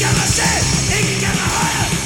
gonna shit, it can get higher